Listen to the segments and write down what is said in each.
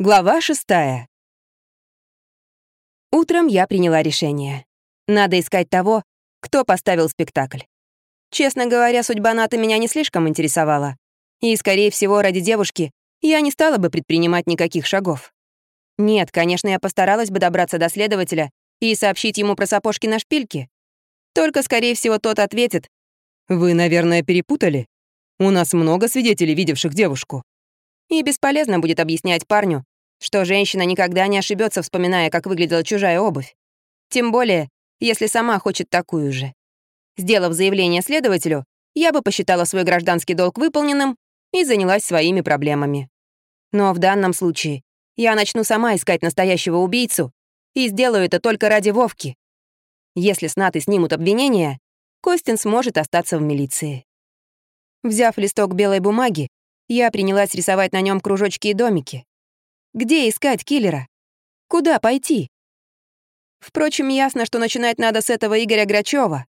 Глава шестая. Утром я приняла решение. Надо искать того, кто поставил спектакль. Честно говоря, судьба Ната меня не слишком интересовала. И, скорее всего, ради девушки я не стала бы предпринимать никаких шагов. Нет, конечно, я постаралась бы добраться до следователя и сообщить ему про сапожки на шпильке. Только, скорее всего, тот ответит. «Вы, наверное, перепутали? У нас много свидетелей, видевших девушку». И бесполезно будет объяснять парню, что женщина никогда не ошибется, вспоминая, как выглядела чужая обувь. Тем более, если сама хочет такую же. Сделав заявление следователю, я бы посчитала свой гражданский долг выполненным и занялась своими проблемами. Но в данном случае я начну сама искать настоящего убийцу и сделаю это только ради Вовки. Если с Натой снимут обвинения, Костин сможет остаться в милиции. Взяв листок белой бумаги, я принялась рисовать на нем кружочки и домики. Где искать киллера? Куда пойти? Впрочем, ясно, что начинать надо с этого Игоря Грачева.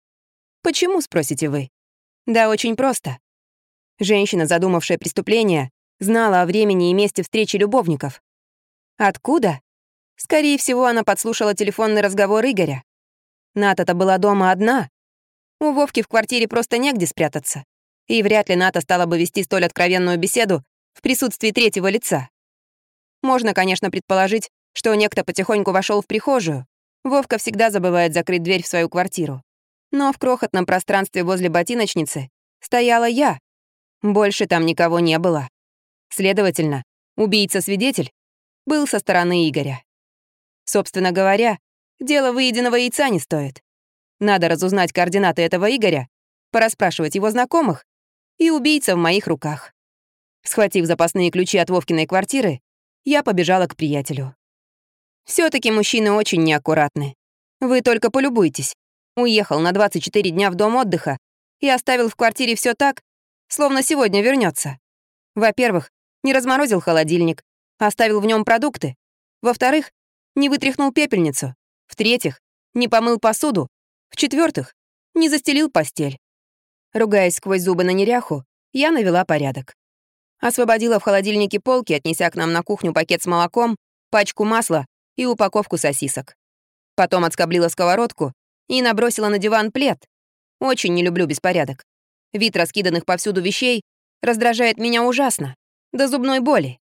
Почему, спросите вы? Да очень просто. Женщина, задумавшая преступление, знала о времени и месте встречи любовников. Откуда? Скорее всего, она подслушала телефонный разговор Игоря. Ната-то была дома одна. У Вовки в квартире просто негде спрятаться и вряд ли Ната стала бы вести столь откровенную беседу в присутствии третьего лица. Можно, конечно, предположить, что некто потихоньку вошел в прихожую. Вовка всегда забывает закрыть дверь в свою квартиру. Но в крохотном пространстве возле ботиночницы стояла я. Больше там никого не было. Следовательно, убийца-свидетель был со стороны Игоря. Собственно говоря, дело выеденного яйца не стоит. Надо разузнать координаты этого Игоря, пораспрашивать его знакомых и убийца в моих руках. Схватив запасные ключи от Вовкиной квартиры, я побежала к приятелю. все таки мужчины очень неаккуратны. Вы только полюбуйтесь. Уехал на 24 дня в дом отдыха и оставил в квартире все так, словно сегодня вернется. Во-первых, не разморозил холодильник, оставил в нем продукты. Во-вторых, не вытряхнул пепельницу. В-третьих, не помыл посуду. В-четвертых, не застелил постель. Ругаясь сквозь зубы на неряху, я навела порядок. Освободила в холодильнике полки, отнеся к нам на кухню пакет с молоком, пачку масла и упаковку сосисок. Потом отскоблила сковородку и набросила на диван плед. Очень не люблю беспорядок. Вид раскиданных повсюду вещей раздражает меня ужасно. До зубной боли.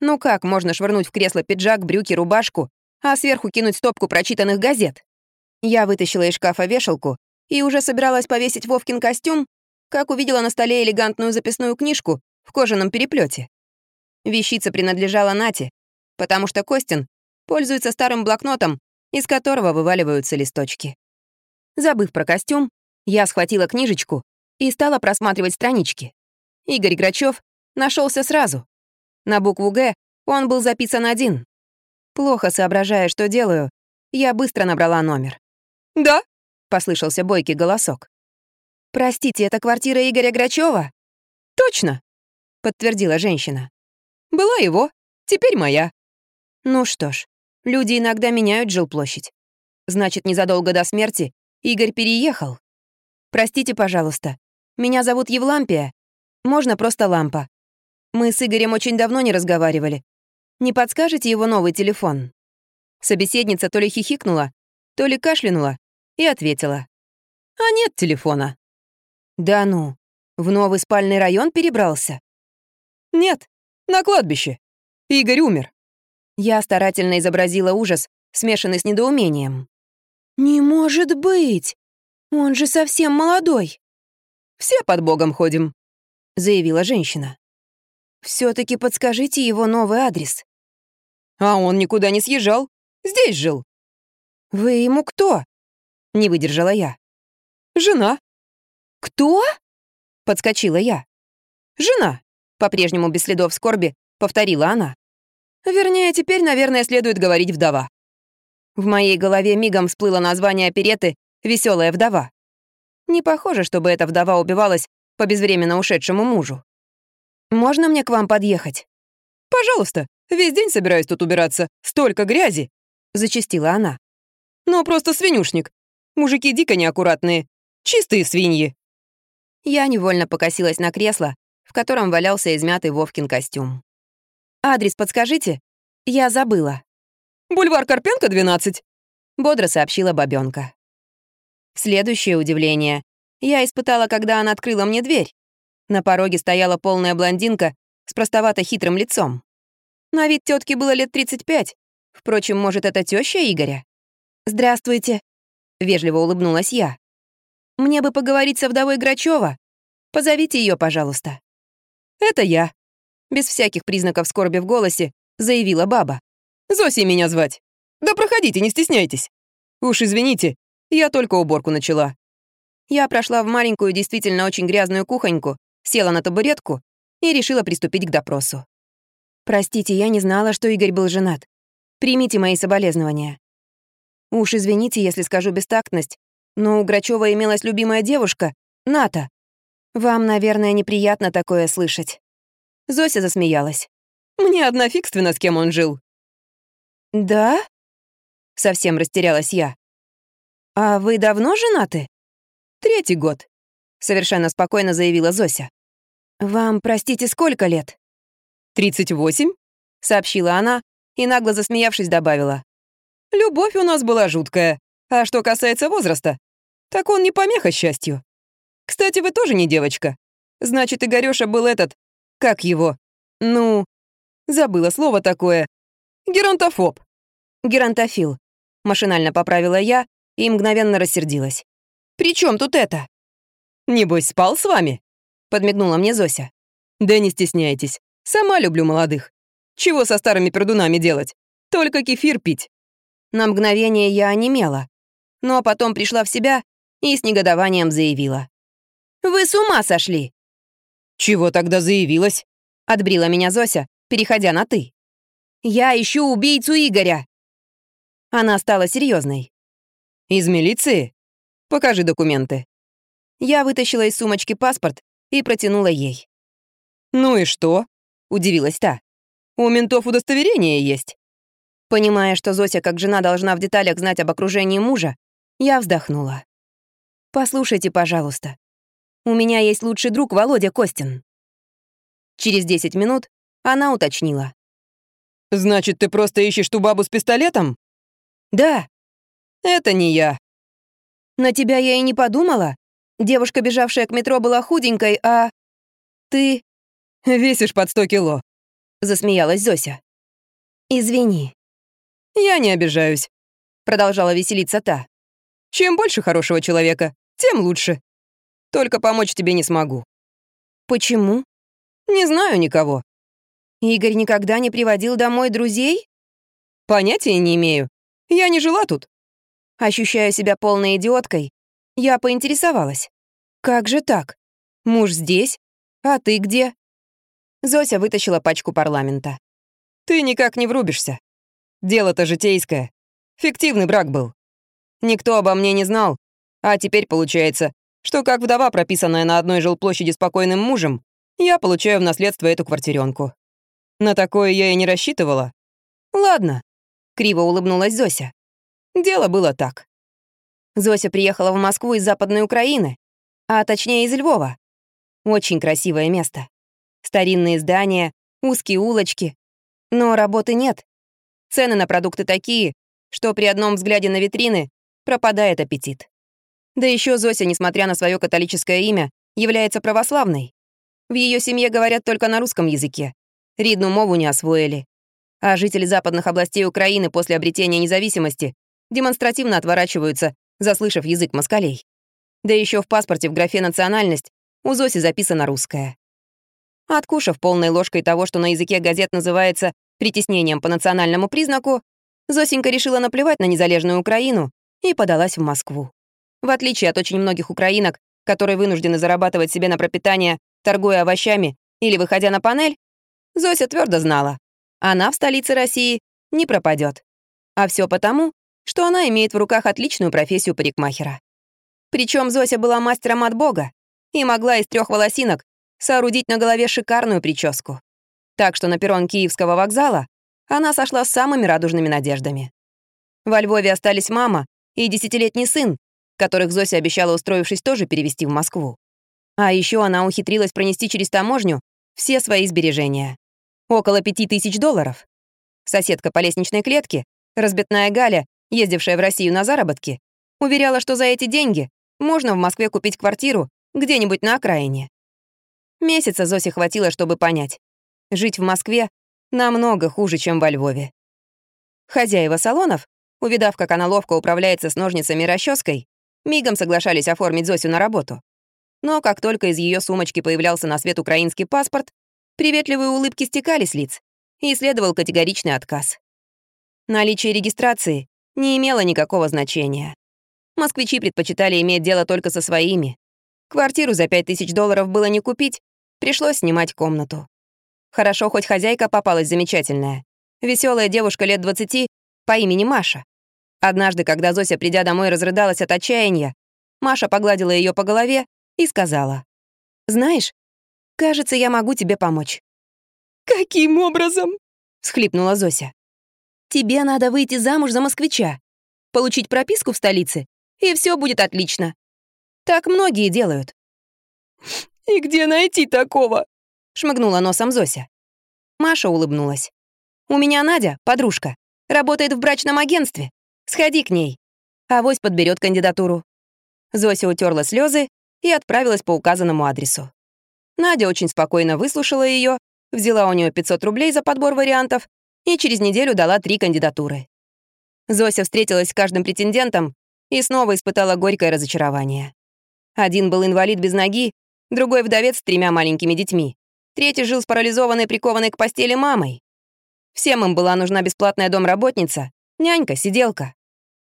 Ну как можно швырнуть в кресло пиджак, брюки, рубашку, а сверху кинуть стопку прочитанных газет? Я вытащила из шкафа вешалку и уже собиралась повесить Вовкин костюм, как увидела на столе элегантную записную книжку в кожаном переплете. Вещица принадлежала Нате, потому что Костин пользуется старым блокнотом, из которого вываливаются листочки. Забыв про костюм, я схватила книжечку и стала просматривать странички. Игорь Грачев нашелся сразу. На букву «Г» он был записан один. Плохо соображая, что делаю, я быстро набрала номер. «Да?» — послышался бойкий голосок. «Простите, это квартира Игоря Грачева? «Точно», — подтвердила женщина. «Была его, теперь моя». Ну что ж, люди иногда меняют жилплощадь. Значит, незадолго до смерти Игорь переехал. Простите, пожалуйста, меня зовут Евлампия. Можно просто Лампа. Мы с Игорем очень давно не разговаривали. Не подскажете его новый телефон?» Собеседница то ли хихикнула, то ли кашлянула и ответила. «А нет телефона». «Да ну, в новый спальный район перебрался?» «Нет, на кладбище. Игорь умер». Я старательно изобразила ужас, смешанный с недоумением. «Не может быть! Он же совсем молодой!» «Все под Богом ходим», — заявила женщина. все таки подскажите его новый адрес». «А он никуда не съезжал. Здесь жил». «Вы ему кто?» — не выдержала я. «Жена». «Кто?» — подскочила я. «Жена», — по-прежнему без следов скорби, повторила она. Вернее, теперь, наверное, следует говорить вдова. В моей голове мигом всплыло название опереты «Веселая вдова». Не похоже, чтобы эта вдова убивалась по безвременно ушедшему мужу. «Можно мне к вам подъехать?» «Пожалуйста, весь день собираюсь тут убираться. Столько грязи!» — зачастила она. «Ну, просто свинюшник. Мужики дико неаккуратные. Чистые свиньи». Я невольно покосилась на кресло, котором валялся измятый Вовкин костюм. «Адрес подскажите? Я забыла. «Бульвар Карпенко, 12», — бодро сообщила бабёнка. Следующее удивление я испытала, когда она открыла мне дверь. На пороге стояла полная блондинка с простовато хитрым лицом. На вид тетки было лет 35. Впрочем, может, это теща Игоря? «Здравствуйте», — вежливо улыбнулась я. «Мне бы поговорить со вдовой Грачева. Позовите ее, пожалуйста». «Это я», — без всяких признаков скорби в голосе заявила баба. «Зосей меня звать. Да проходите, не стесняйтесь. Уж извините, я только уборку начала». Я прошла в маленькую, действительно очень грязную кухоньку, села на табуретку и решила приступить к допросу. «Простите, я не знала, что Игорь был женат. Примите мои соболезнования. Уж извините, если скажу бестактность, но у Грачева имелась любимая девушка, Ната. Вам, наверное, неприятно такое слышать». Зося засмеялась. «Мне одна фигственно, с кем он жил». «Да?» Совсем растерялась я. «А вы давно женаты?» «Третий год», — совершенно спокойно заявила Зося. «Вам, простите, сколько лет?» «Тридцать восемь», — сообщила она и, нагло засмеявшись, добавила. «Любовь у нас была жуткая. А что касается возраста, так он не помеха счастью. Кстати, вы тоже не девочка. Значит, Игорёша был этот... Как его? Ну... Забыла слово такое. Геронтофоб. Геронтофил. Машинально поправила я и мгновенно рассердилась. «При чем тут это?» «Небось, спал с вами?» — подмигнула мне Зося. «Да не стесняйтесь. Сама люблю молодых. Чего со старыми пердунами делать? Только кефир пить». На мгновение я онемела, но потом пришла в себя и с негодованием заявила. «Вы с ума сошли!» «Чего тогда заявилась?» — отбрила меня Зося, переходя на «ты». «Я ищу убийцу Игоря!» Она стала серьезной. «Из милиции? Покажи документы». Я вытащила из сумочки паспорт и протянула ей. «Ну и что?» — удивилась та. «У ментов удостоверение есть». Понимая, что Зося как жена должна в деталях знать об окружении мужа, я вздохнула. «Послушайте, пожалуйста. У меня есть лучший друг Володя Костин». Через 10 минут она уточнила. «Значит, ты просто ищешь ту бабу с пистолетом?» «Да». «Это не я». «На тебя я и не подумала. Девушка, бежавшая к метро, была худенькой, а... Ты...» «Весишь под сто кило», — засмеялась Зося. «Извини». «Я не обижаюсь», — продолжала веселиться та. «Чем больше хорошего человека, тем лучше. Только помочь тебе не смогу». «Почему?» «Не знаю никого». «Игорь никогда не приводил домой друзей?» «Понятия не имею. Я не жила тут». Ощущая себя полной идиоткой, я поинтересовалась. «Как же так? Муж здесь, а ты где?» Зося вытащила пачку парламента. «Ты никак не врубишься. Дело-то житейское. Фиктивный брак был. Никто обо мне не знал, а теперь получается, что как вдова, прописанная на одной жилплощади с покойным мужем, я получаю в наследство эту квартирёнку. На такое я и не рассчитывала. Ладно, криво улыбнулась Зося. Дело было так. Зося приехала в Москву из Западной Украины, а точнее из Львова. Очень красивое место. Старинные здания, узкие улочки. Но работы нет. Цены на продукты такие, что при одном взгляде на витрины пропадает аппетит. Да еще Зося, несмотря на свое католическое имя, является православной. В ее семье говорят только на русском языке. Ридну мову не освоили. А жители западных областей Украины после обретения независимости демонстративно отворачиваются, заслышав язык москалей. Да еще в паспорте в графе «национальность» у Зоси записано русское. Откушав полной ложкой того, что на языке газет называется притеснением по национальному признаку, Зосенька решила наплевать на незалежную Украину и подалась в Москву. В отличие от очень многих украинок, которые вынуждены зарабатывать себе на пропитание, торгуя овощами или выходя на панель, Зося твердо знала, она в столице России не пропадет. А все потому, что она имеет в руках отличную профессию парикмахера. Причем Зося была мастером от бога и могла из трех волосинок соорудить на голове шикарную прическу. Так что на перрон Киевского вокзала она сошла с самыми радужными надеждами. Во Львове остались мама и десятилетний сын, которых Зося обещала, устроившись, тоже перевести в Москву. А еще она ухитрилась пронести через таможню все свои сбережения. Около пяти тысяч долларов. Соседка по лестничной клетке, разбитная Галя, ездившая в Россию на заработки, уверяла, что за эти деньги можно в Москве купить квартиру где-нибудь на окраине. Месяца Зосе хватило, чтобы понять. Жить в Москве намного хуже, чем во Львове. Хозяева салонов, увидав, как она ловко управляется с ножницами и расческой, мигом соглашались оформить Зосю на работу. Но как только из ее сумочки появлялся на свет украинский паспорт, приветливые улыбки стекали с лиц, и следовал категоричный отказ. Наличие регистрации не имело никакого значения. Москвичи предпочитали иметь дело только со своими. Квартиру за 5000 долларов было не купить, пришлось снимать комнату. Хорошо, хоть хозяйка попалась замечательная. Веселая девушка лет 20 по имени Маша. Однажды, когда Зося, придя домой, разрыдалась от отчаяния, Маша погладила ее по голове и сказала, «Знаешь, кажется, я могу тебе помочь». «Каким образом?» — всхлипнула Зося. «Тебе надо выйти замуж за москвича, получить прописку в столице, и все будет отлично. Так многие делают». «И где найти такого?» — шмыгнула носом Зося. Маша улыбнулась. «У меня Надя, подружка, работает в брачном агентстве. Сходи к ней. Авось подберет кандидатуру». Зося утерла слезы и отправилась по указанному адресу. Надя очень спокойно выслушала ее, взяла у нее 500 рублей за подбор вариантов и через неделю дала три кандидатуры. Зося встретилась с каждым претендентом и снова испытала горькое разочарование. Один был инвалид без ноги, другой вдовец с тремя маленькими детьми, третий жил с парализованной, прикованной к постели мамой. Всем им была нужна бесплатная домработница, нянька, сиделка.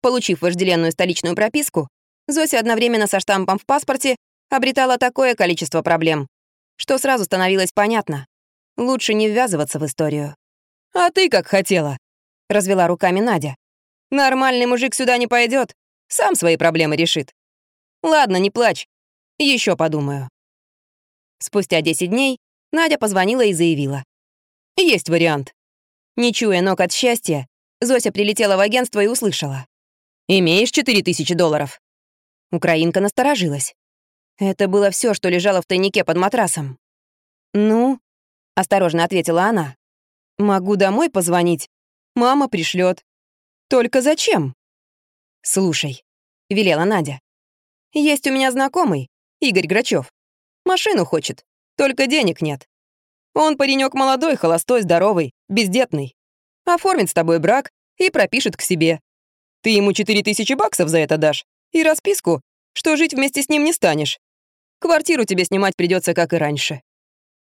Получив вожделенную столичную прописку, Зося одновременно со штампом в паспорте обретала такое количество проблем, что сразу становилось понятно. Лучше не ввязываться в историю. «А ты как хотела», — развела руками Надя. «Нормальный мужик сюда не пойдет, сам свои проблемы решит. Ладно, не плачь, еще подумаю». Спустя 10 дней Надя позвонила и заявила. «Есть вариант». Не чуя ног от счастья, Зося прилетела в агентство и услышала. «Имеешь 4000 долларов?» Украинка насторожилась. Это было все, что лежало в тайнике под матрасом. «Ну?» — осторожно ответила она. «Могу домой позвонить. Мама пришлет. Только зачем?» «Слушай», — велела Надя. «Есть у меня знакомый, Игорь Грачев. Машину хочет, только денег нет. Он паренек молодой, холостой, здоровый, бездетный. Оформит с тобой брак и пропишет к себе. Ты ему 4000 баксов за это дашь и расписку, что жить вместе с ним не станешь. Квартиру тебе снимать придется, как и раньше».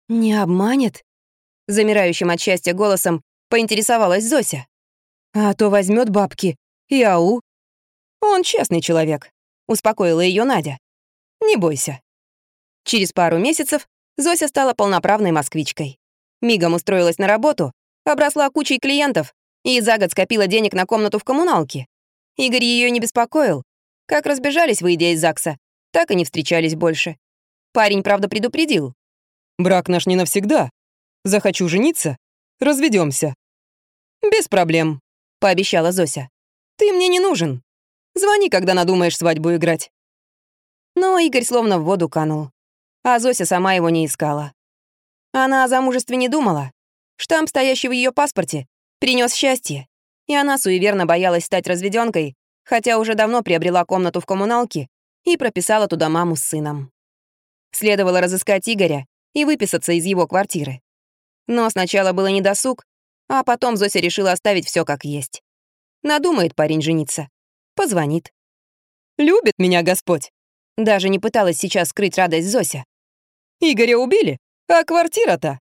«Не обманет?» Замирающим от счастья голосом поинтересовалась Зося. «А то возьмет бабки и ау». «Он честный человек», — успокоила ее Надя. «Не бойся». Через пару месяцев Зося стала полноправной москвичкой. Мигом устроилась на работу, обросла кучей клиентов и за год скопила денег на комнату в коммуналке. Игорь ее не беспокоил. Как разбежались, выйдя из ЗАГСа, так и не встречались больше. Парень, правда, предупредил. «Брак наш не навсегда. Захочу жениться, разведемся. «Без проблем», — пообещала Зося. «Ты мне не нужен. Звони, когда надумаешь свадьбу играть». Но Игорь словно в воду канул. А Зося сама его не искала. Она о замужестве не думала. Штамп, стоящий в ее паспорте, принес счастье, и она суеверно боялась стать разведенкой, хотя уже давно приобрела комнату в коммуналке и прописала туда маму с сыном. Следовало разыскать Игоря и выписаться из его квартиры. Но сначала было недосуг, а потом Зося решила оставить все как есть. Надумает парень жениться. Позвонит. «Любит меня Господь!» Даже не пыталась сейчас скрыть радость Зося. «Игоря убили, а квартира-то?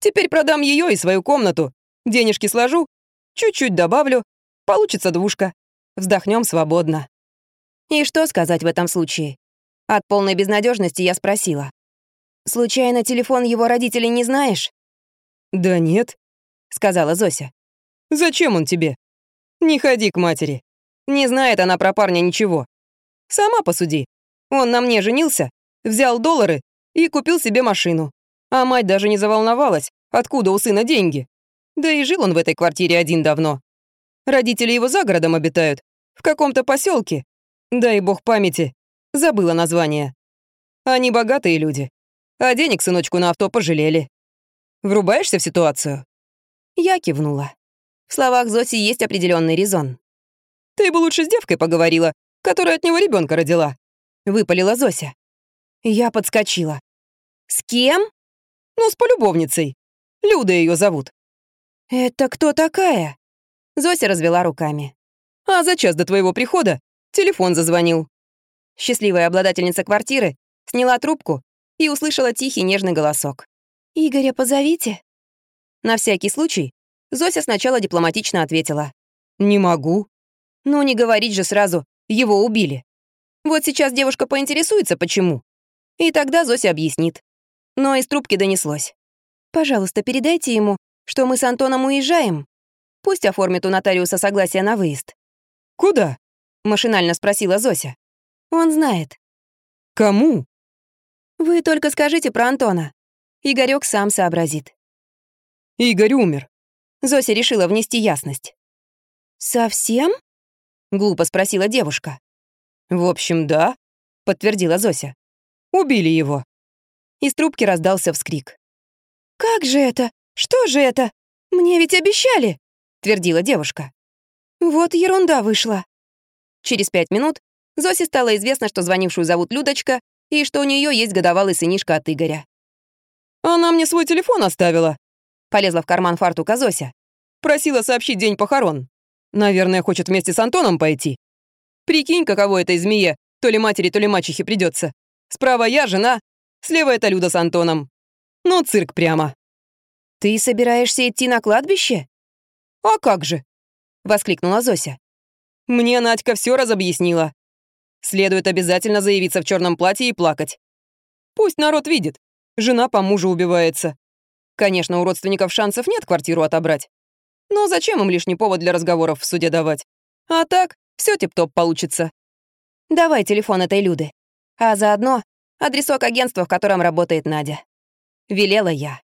Теперь продам ее и свою комнату, денежки сложу, чуть-чуть добавлю, получится двушка. Вздохнем свободно». И что сказать в этом случае? От полной безнадежности я спросила. «Случайно телефон его родителей не знаешь?» «Да нет», — сказала Зося. «Зачем он тебе? Не ходи к матери. Не знает она про парня ничего. Сама посуди. Он на мне женился, взял доллары и купил себе машину. А мать даже не заволновалась, откуда у сына деньги. Да и жил он в этой квартире один давно. Родители его за городом обитают, в каком-то поселке. Дай бог памяти, забыла название. Они богатые люди, а денег сыночку на авто пожалели. Врубаешься в ситуацию?» Я кивнула. В словах Зоси есть определенный резон. «Ты бы лучше с девкой поговорила, которая от него ребенка родила», — выпалила Зося. Я подскочила. «С кем?» «Ну, с полюбовницей. Люда ее зовут». «Это кто такая?» Зося развела руками. «А за час до твоего прихода телефон зазвонил». Счастливая обладательница квартиры сняла трубку и услышала тихий нежный голосок. «Игоря позовите». На всякий случай Зося сначала дипломатично ответила. «Не могу». «Ну, не говорить же сразу, его убили. Вот сейчас девушка поинтересуется, почему. И тогда Зося объяснит. Но из трубки донеслось. «Пожалуйста, передайте ему, что мы с Антоном уезжаем. Пусть оформит у нотариуса согласие на выезд». «Куда?» — машинально спросила Зося. «Он знает». «Кому?» «Вы только скажите про Антона. Игорёк сам сообразит». «Игорь умер». Зося решила внести ясность. «Совсем?» — глупо спросила девушка. «В общем, да», — подтвердила Зося. «Убили его». Из трубки раздался вскрик. «Как же это? Что же это? Мне ведь обещали!» — твердила девушка. «Вот ерунда вышла». Через пять минут Зосе стало известно, что звонившую зовут Людочка и что у нее есть годовалый сынишка от Игоря. «Она мне свой телефон оставила», — полезла в карман фартука Зося. «Просила сообщить день похорон. Наверное, хочет вместе с Антоном пойти. Прикинь, каково этой змее, то ли матери, то ли мачехе придется. Справа я, жена, слева это Люда с Антоном. Ну, цирк прямо». «Ты собираешься идти на кладбище?» «А как же?» — воскликнула Зося. «Мне Надька все разобъяснила. Следует обязательно заявиться в черном платье и плакать. Пусть народ видит. Жена по мужу убивается. Конечно, у родственников шансов нет квартиру отобрать. Но зачем им лишний повод для разговоров в суде давать? А так, все тип-топ получится. Давай телефон этой Люды. А заодно адресок агентства, в котором работает Надя. Велела я.